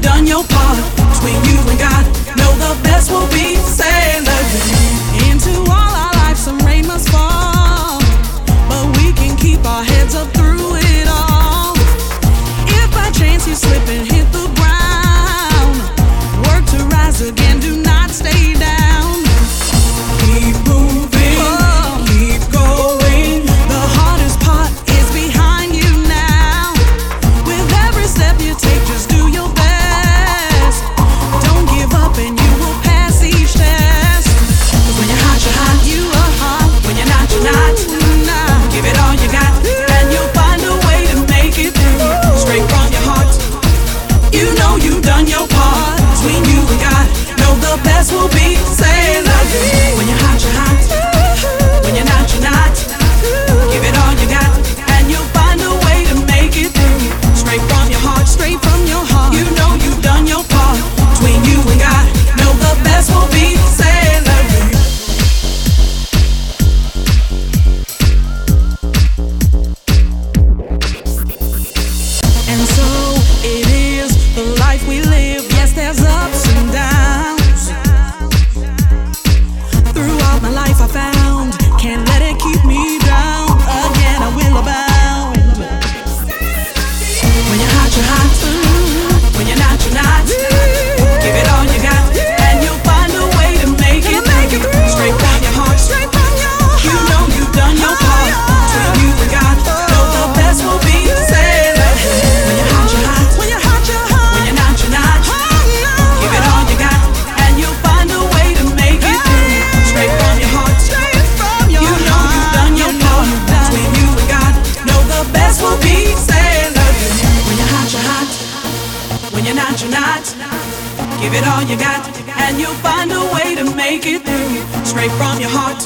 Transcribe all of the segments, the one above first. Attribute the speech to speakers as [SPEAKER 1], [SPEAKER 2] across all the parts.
[SPEAKER 1] done your part between you and God. Know the best will be saved. Give it all you got, and you'll find a way to make it through. Straight from your heart,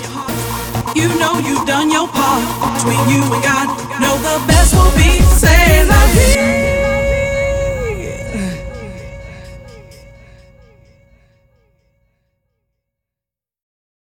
[SPEAKER 1] you know you've done your part. Between you and God, know the best will be. Say.